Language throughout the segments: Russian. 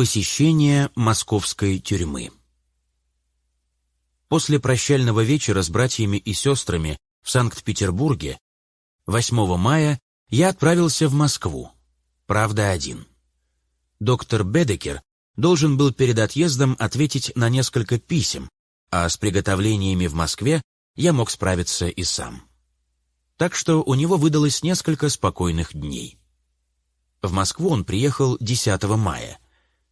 Посещение московской тюрьмы После прощального вечера с братьями и сестрами в Санкт-Петербурге 8 мая я отправился в Москву, правда один. Доктор Бедекер должен был перед отъездом ответить на несколько писем, а с приготовлениями в Москве я мог справиться и сам. Так что у него выдалось несколько спокойных дней. В Москву он приехал 10 мая.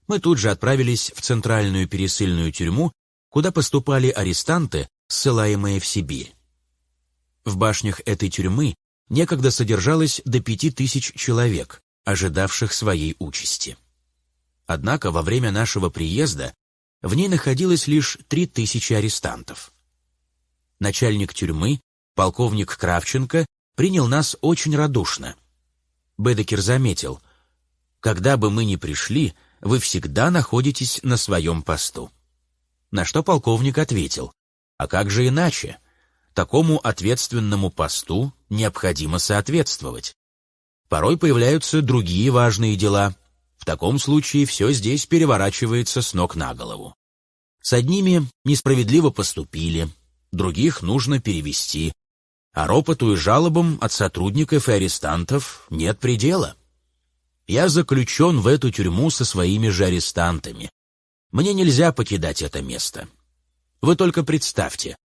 Мы тут же отправились в центральную пересыльную тюрьму, куда поступали арестанты, ссылаемые в Сибирь. В башнях этой тюрьмы некогда содержалось до пяти тысяч человек, ожидавших своей участи. Однако во время нашего приезда в ней находилось лишь три тысячи арестантов. Начальник тюрьмы, полковник Кравченко, принял нас очень радушно. Бедекер заметил, «Когда бы мы ни пришли, вы всегда находитесь на своем посту». На что полковник ответил, «А как же иначе? Такому ответственному посту необходимо соответствовать. Порой появляются другие важные дела, в таком случае все здесь переворачивается с ног на голову. С одними несправедливо поступили, других нужно перевести, а ропоту и жалобам от сотрудников и арестантов нет предела. Я заключен в эту тюрьму со своими же арестантами. Мне нельзя покидать это место. Вы только представьте,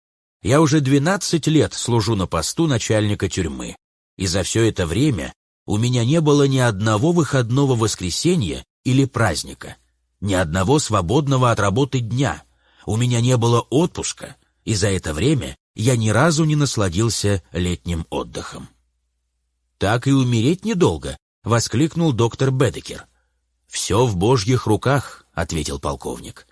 я уже 12 лет служу на посту начальника тюрьмы, и за все это время у меня не было ни одного выходного воскресенья или праздника, ни одного свободного от работы дня. У меня не было отпуска, и за это время я ни разу не насладился летним отдыхом. «Так и умереть недолго», — воскликнул доктор Бедекер. «Все в божьих руках», — ответил полковник.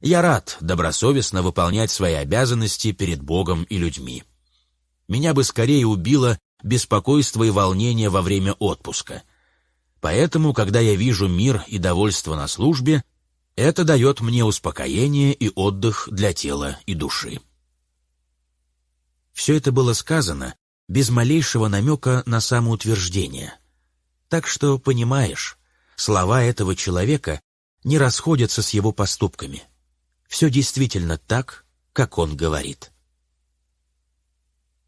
«Я рад добросовестно выполнять свои обязанности перед Богом и людьми. Меня бы скорее убило беспокойство и волнение во время отпуска. Поэтому, когда я вижу мир и довольство на службе, это дает мне успокоение и отдых для тела и души. Все это было сказано без малейшего намека на самоутверждение. Так что, понимаешь, слова этого человека не расходятся с его поступками. Все действительно так, как он говорит.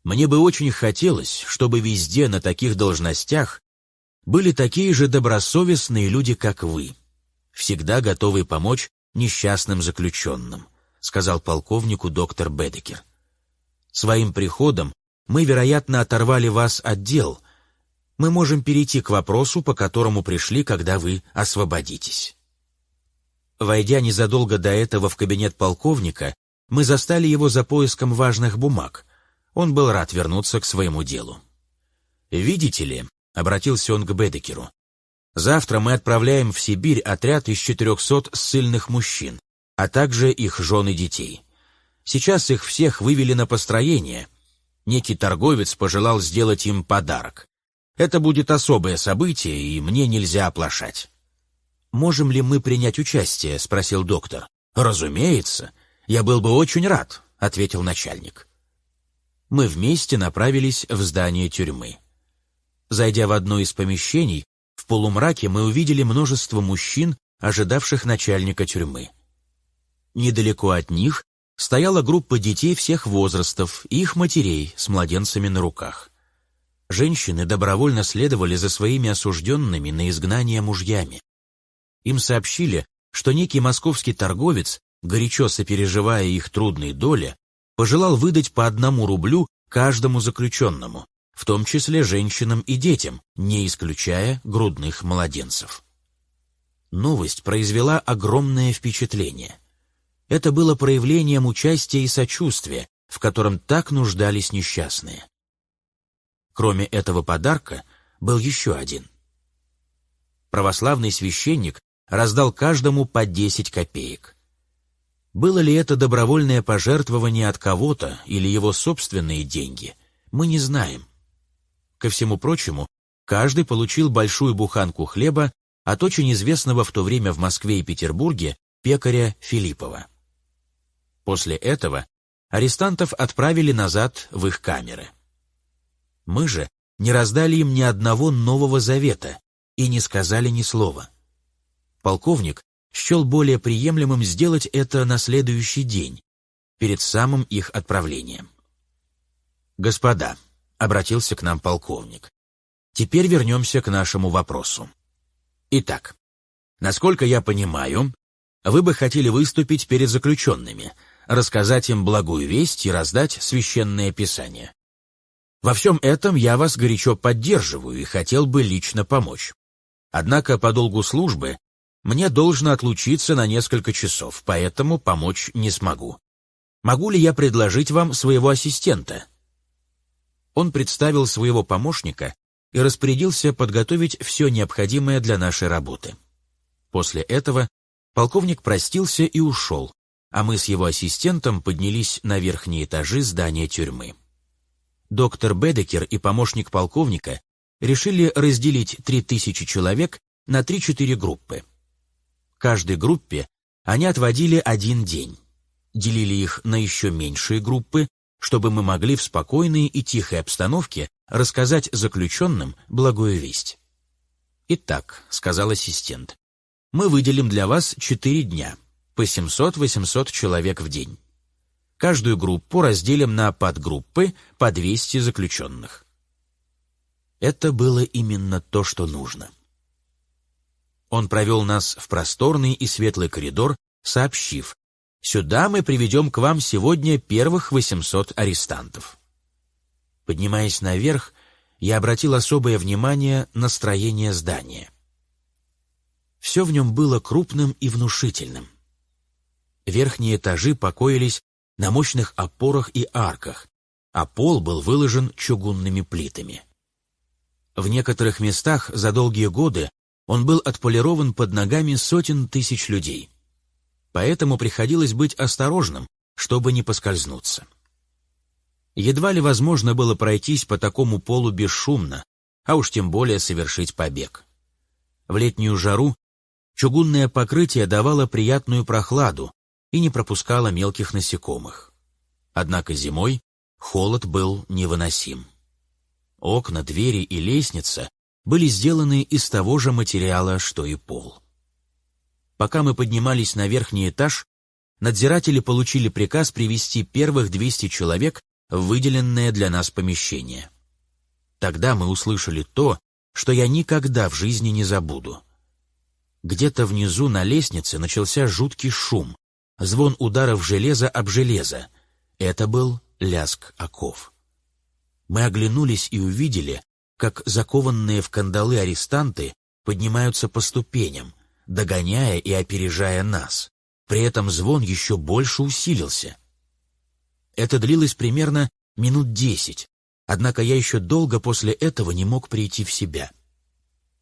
Мне бы очень хотелось, чтобы везде на таких должностях были такие же добросовестные люди, как вы, всегда готовые помочь несчастным заключенным, сказал полковнику доктор Бедекер. Своим приходом мы, вероятно, оторвали вас от дел. Мы можем перейти к вопросу, по которому пришли, когда вы освободитесь. Войдя незадолго до этого в кабинет полковника, мы застали его за поиском важных бумаг. Он был рад вернуться к своему делу. «Видите ли», — обратился он к Бедекеру, «завтра мы отправляем в Сибирь отряд из 400 ссыльных мужчин, а также их жен и детей. Сейчас их всех вывели на построение. Некий торговец пожелал сделать им подарок. Это будет особое событие, и мне нельзя оплошать». «Можем ли мы принять участие?» — спросил доктор. «Разумеется. Я был бы очень рад», — ответил начальник мы вместе направились в здание тюрьмы. Зайдя в одно из помещений, в полумраке мы увидели множество мужчин, ожидавших начальника тюрьмы. Недалеко от них стояла группа детей всех возрастов и их матерей с младенцами на руках. Женщины добровольно следовали за своими осужденными на изгнание мужьями. Им сообщили, что некий московский торговец, горячо сопереживая их трудные доли, пожелал выдать по одному рублю каждому заключенному, в том числе женщинам и детям, не исключая грудных младенцев. Новость произвела огромное впечатление. Это было проявлением участия и сочувствия, в котором так нуждались несчастные. Кроме этого подарка был еще один. Православный священник раздал каждому по 10 копеек. Было ли это добровольное пожертвование от кого-то или его собственные деньги, мы не знаем. Ко всему прочему, каждый получил большую буханку хлеба от очень известного в то время в Москве и Петербурге пекаря Филиппова. После этого арестантов отправили назад в их камеры. Мы же не раздали им ни одного Нового Завета и не сказали ни слова. Полковник счел более приемлемым сделать это на следующий день, перед самым их отправлением. «Господа», — обратился к нам полковник, — «теперь вернемся к нашему вопросу. Итак, насколько я понимаю, вы бы хотели выступить перед заключенными, рассказать им благую весть и раздать священное писание. Во всем этом я вас горячо поддерживаю и хотел бы лично помочь. Однако по долгу службы мне должно отлучиться на несколько часов, поэтому помочь не смогу. Могу ли я предложить вам своего ассистента?» Он представил своего помощника и распорядился подготовить все необходимое для нашей работы. После этого полковник простился и ушел, а мы с его ассистентом поднялись на верхние этажи здания тюрьмы. Доктор Бедекер и помощник полковника решили разделить 3000 человек на 3-4 группы. Каждой группе они отводили один день, делили их на еще меньшие группы, чтобы мы могли в спокойной и тихой обстановке рассказать заключенным благую весть. «Итак», — сказал ассистент, — «мы выделим для вас четыре дня, по 700-800 человек в день. Каждую группу разделим на подгруппы по 200 заключенных». Это было именно то, что нужно. Он провел нас в просторный и светлый коридор, сообщив, «Сюда мы приведем к вам сегодня первых 800 арестантов». Поднимаясь наверх, я обратил особое внимание на строение здания. Все в нем было крупным и внушительным. Верхние этажи покоились на мощных опорах и арках, а пол был выложен чугунными плитами. В некоторых местах за долгие годы он был отполирован под ногами сотен тысяч людей. Поэтому приходилось быть осторожным, чтобы не поскользнуться. Едва ли возможно было пройтись по такому полу бесшумно, а уж тем более совершить побег. В летнюю жару чугунное покрытие давало приятную прохладу и не пропускало мелких насекомых. Однако зимой холод был невыносим. Окна, двери и лестница были сделаны из того же материала, что и пол. Пока мы поднимались на верхний этаж, надзиратели получили приказ привести первых 200 человек в выделенное для нас помещение. Тогда мы услышали то, что я никогда в жизни не забуду. Где-то внизу на лестнице начался жуткий шум, звон ударов железа об железо. Это был ляск оков. Мы оглянулись и увидели, как закованные в кандалы арестанты поднимаются по ступеням, догоняя и опережая нас. При этом звон еще больше усилился. Это длилось примерно минут десять, однако я еще долго после этого не мог прийти в себя.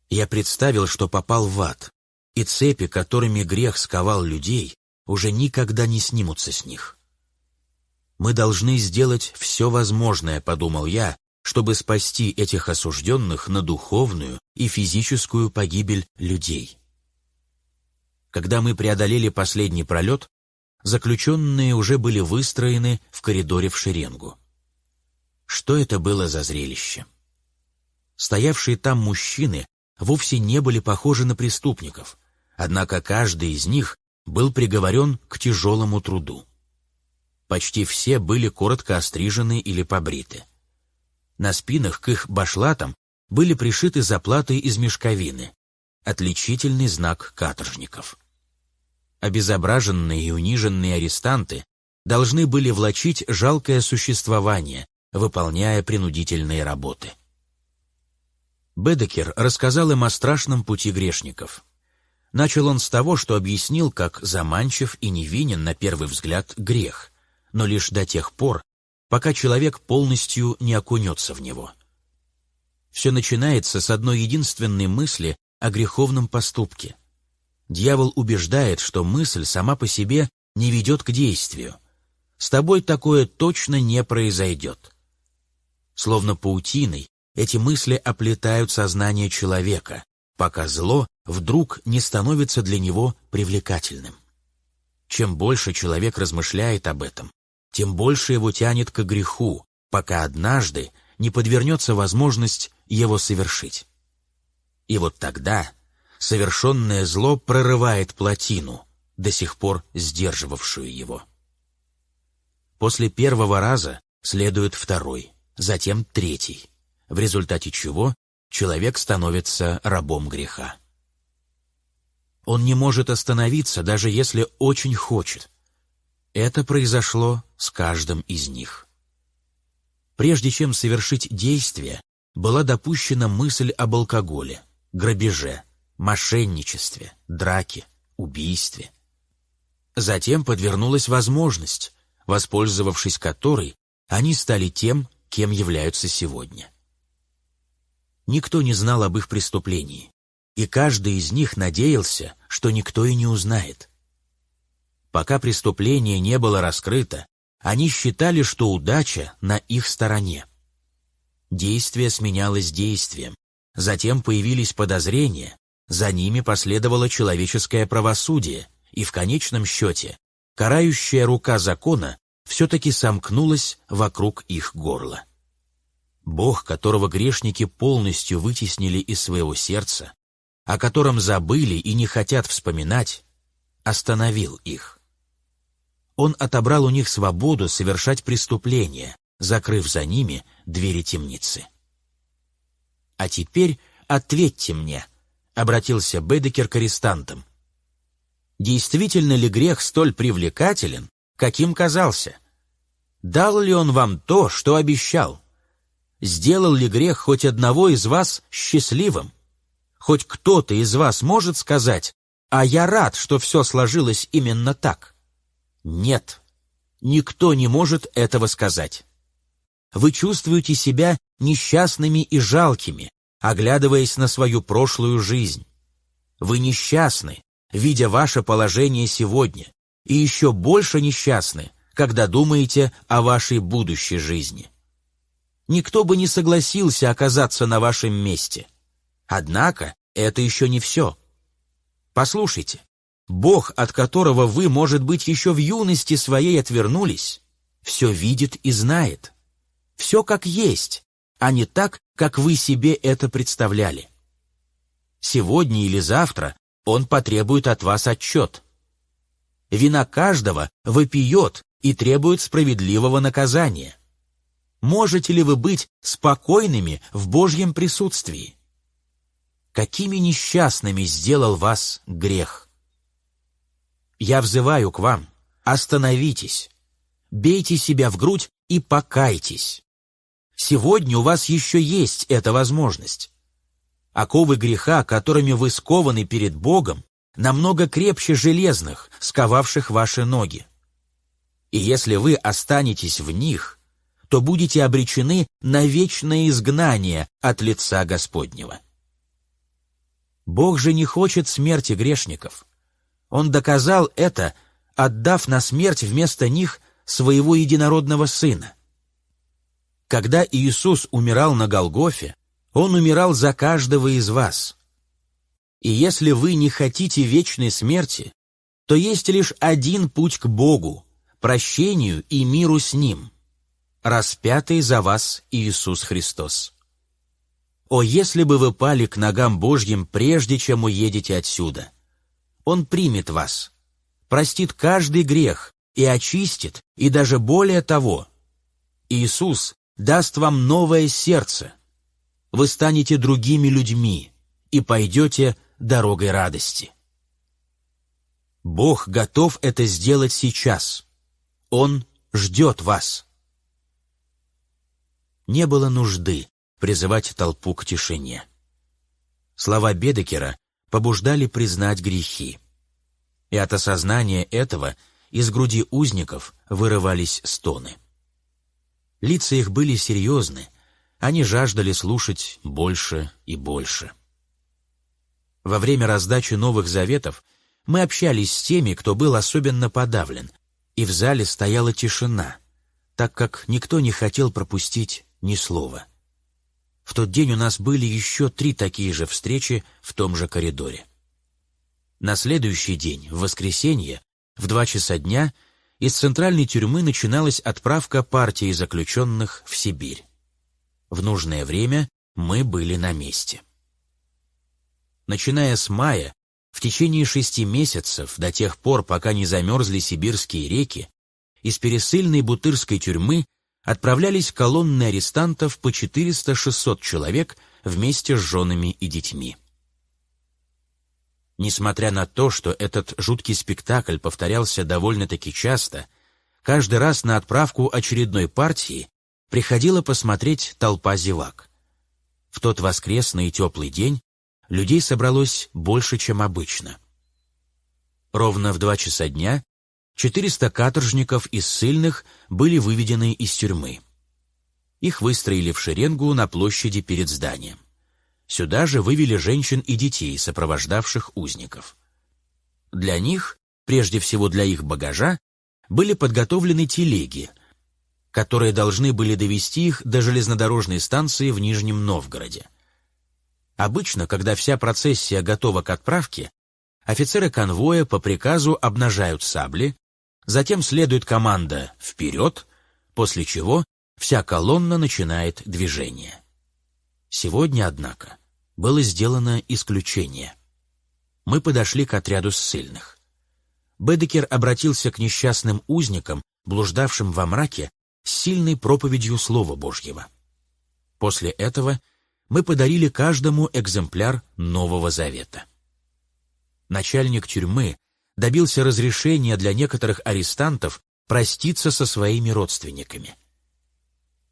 Я представил, что попал в ад, и цепи, которыми грех сковал людей, уже никогда не снимутся с них. «Мы должны сделать все возможное», — подумал я, чтобы спасти этих осужденных на духовную и физическую погибель людей. Когда мы преодолели последний пролет, заключенные уже были выстроены в коридоре в шеренгу. Что это было за зрелище? Стоявшие там мужчины вовсе не были похожи на преступников, однако каждый из них был приговорен к тяжелому труду. Почти все были коротко острижены или побриты. На спинах к их башлатам были пришиты заплаты из мешковины, отличительный знак каторжников. Обезображенные и униженные арестанты должны были влачить жалкое существование, выполняя принудительные работы. Бедекер рассказал им о страшном пути грешников. Начал он с того, что объяснил, как заманчив и невинен на первый взгляд грех, но лишь до тех пор, пока человек полностью не окунется в него. Все начинается с одной единственной мысли о греховном поступке. Дьявол убеждает, что мысль сама по себе не ведет к действию. С тобой такое точно не произойдет. Словно паутиной, эти мысли оплетают сознание человека, пока зло вдруг не становится для него привлекательным. Чем больше человек размышляет об этом, тем больше его тянет к греху, пока однажды не подвернется возможность его совершить. И вот тогда совершенное зло прорывает плотину, до сих пор сдерживавшую его. После первого раза следует второй, затем третий, в результате чего человек становится рабом греха. Он не может остановиться, даже если очень хочет. Это произошло с каждым из них. Прежде чем совершить действие, была допущена мысль об алкоголе, грабеже, мошенничестве, драке, убийстве. Затем подвернулась возможность, воспользовавшись которой, они стали тем, кем являются сегодня. Никто не знал об их преступлении, и каждый из них надеялся, что никто и не узнает. Пока преступление не было раскрыто, они считали, что удача на их стороне. Действие сменялось действием, затем появились подозрения, за ними последовало человеческое правосудие, и в конечном счете карающая рука закона все-таки сомкнулась вокруг их горла. Бог, которого грешники полностью вытеснили из своего сердца, о котором забыли и не хотят вспоминать, остановил их. Он отобрал у них свободу совершать преступления, закрыв за ними двери темницы. «А теперь ответьте мне», — обратился Бедекер к арестантам. «Действительно ли грех столь привлекателен, каким казался? Дал ли он вам то, что обещал? Сделал ли грех хоть одного из вас счастливым? Хоть кто-то из вас может сказать, а я рад, что все сложилось именно так? Нет, никто не может этого сказать. Вы чувствуете себя несчастными и жалкими, оглядываясь на свою прошлую жизнь. Вы несчастны, видя ваше положение сегодня, и еще больше несчастны, когда думаете о вашей будущей жизни. Никто бы не согласился оказаться на вашем месте. Однако это еще не все. Послушайте, Бог, от которого вы, может быть, еще в юности своей отвернулись, все видит и знает. Все как есть, а не так, как вы себе это представляли. Сегодня или завтра Он потребует от вас отчет. Вина каждого вопиет и требует справедливого наказания. Можете ли вы быть спокойными в Божьем присутствии? Какими несчастными сделал вас грех? Я взываю к вам, остановитесь, бейте себя в грудь и покайтесь. Сегодня у вас еще есть эта возможность. Оковы греха, которыми вы скованы перед Богом, намного крепче железных, сковавших ваши ноги. И если вы останетесь в них, то будете обречены на вечное изгнание от лица Господнего. Бог же не хочет смерти грешников. Он доказал это, отдав на смерть вместо них своего единородного Сына. Когда Иисус умирал на Голгофе, Он умирал за каждого из вас. И если вы не хотите вечной смерти, то есть лишь один путь к Богу, прощению и миру с Ним – распятый за вас Иисус Христос. О, если бы вы пали к ногам Божьим, прежде чем уедете отсюда! Он примет вас, простит каждый грех и очистит, и даже более того. Иисус даст вам новое сердце. Вы станете другими людьми и пойдете дорогой радости. Бог готов это сделать сейчас. Он ждет вас не было нужды призывать толпу к тишине. Слова Бедекера побуждали признать грехи. И от осознания этого из груди узников вырывались стоны. Лица их были серьезны, они жаждали слушать больше и больше. Во время раздачи новых заветов мы общались с теми, кто был особенно подавлен, и в зале стояла тишина, так как никто не хотел пропустить ни слова. В тот день у нас были еще три такие же встречи в том же коридоре. На следующий день, в воскресенье, в два часа дня, из центральной тюрьмы начиналась отправка партии заключенных в Сибирь. В нужное время мы были на месте. начиная с мая, в течение шести месяцев, до тех пор, пока не замерзли сибирские реки, из пересыльной бутырской тюрьмы отправлялись колонны арестантов по 400-600 человек вместе с женами и детьми. Несмотря на то, что этот жуткий спектакль повторялся довольно-таки часто, каждый раз на отправку очередной партии приходила посмотреть толпа зевак. В тот воскресный и теплый день людей собралось больше, чем обычно. Ровно в два часа дня 400 каторжников из ссыльных были выведены из тюрьмы. Их выстроили в шеренгу на площади перед зданием. Сюда же вывели женщин и детей, сопровождавших узников. Для них, прежде всего для их багажа, были подготовлены телеги, которые должны были довести их до железнодорожной станции в Нижнем Новгороде. Обычно, когда вся процессия готова к отправке, офицеры конвоя по приказу обнажают сабли, затем следует команда «Вперед», после чего вся колонна начинает движение. Сегодня, однако, было сделано исключение. Мы подошли к отряду ссыльных. Бедекер обратился к несчастным узникам, блуждавшим во мраке, с сильной проповедью Слова Божьего. После этого мы подарили каждому экземпляр Нового Завета. Начальник тюрьмы добился разрешения для некоторых арестантов проститься со своими родственниками.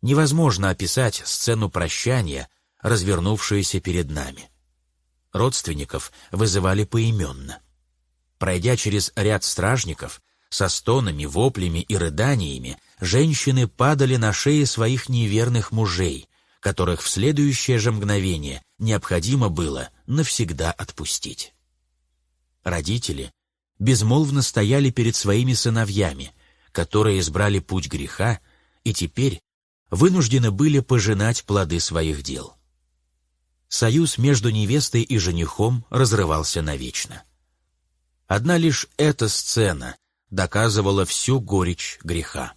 Невозможно описать сцену прощания, развернувшуюся перед нами. Родственников вызывали поименно. Пройдя через ряд стражников, со стонами, воплями и рыданиями, женщины падали на шеи своих неверных мужей, которых в следующее же мгновение необходимо было навсегда отпустить. Родители безмолвно стояли перед своими сыновьями, которые избрали путь греха и теперь вынуждены были пожинать плоды своих дел. Союз между невестой и женихом разрывался навечно. Одна лишь эта сцена доказывала всю горечь греха.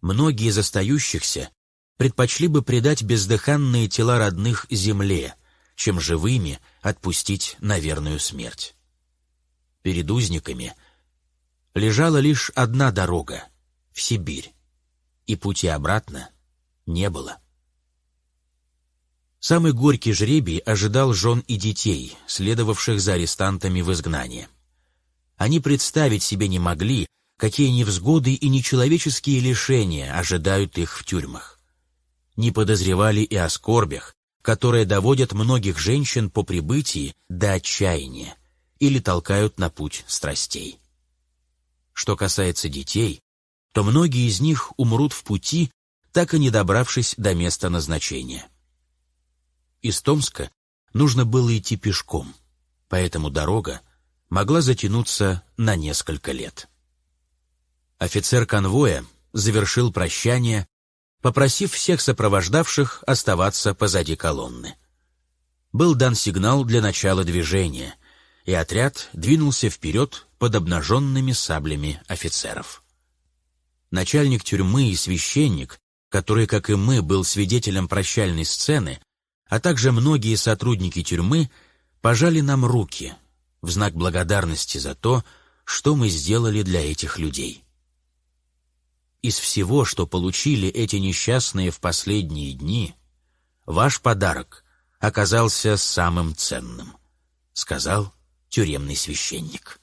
Многие из остающихся предпочли бы предать бездыханные тела родных земле, чем живыми отпустить на верную смерть. Перед узниками лежала лишь одна дорога — в Сибирь, и пути обратно не было. Самый горький жребий ожидал жен и детей, следовавших за арестантами в изгнание. Они представить себе не могли, какие невзгоды и нечеловеческие лишения ожидают их в тюрьмах. Не подозревали и о скорбях, которые доводят многих женщин по прибытии до отчаяния или толкают на путь страстей. Что касается детей, то многие из них умрут в пути, так и не добравшись до места назначения. Из Томска нужно было идти пешком, поэтому дорога могла затянуться на несколько лет. Офицер конвоя завершил прощание, попросив всех сопровождавших оставаться позади колонны. Был дан сигнал для начала движения, и отряд двинулся вперед под обнаженными саблями офицеров. Начальник тюрьмы и священник, который, как и мы, был свидетелем прощальной сцены, а также многие сотрудники тюрьмы пожали нам руки в знак благодарности за то, что мы сделали для этих людей. Из всего, что получили эти несчастные в последние дни, ваш подарок оказался самым ценным, сказал тюремный священник.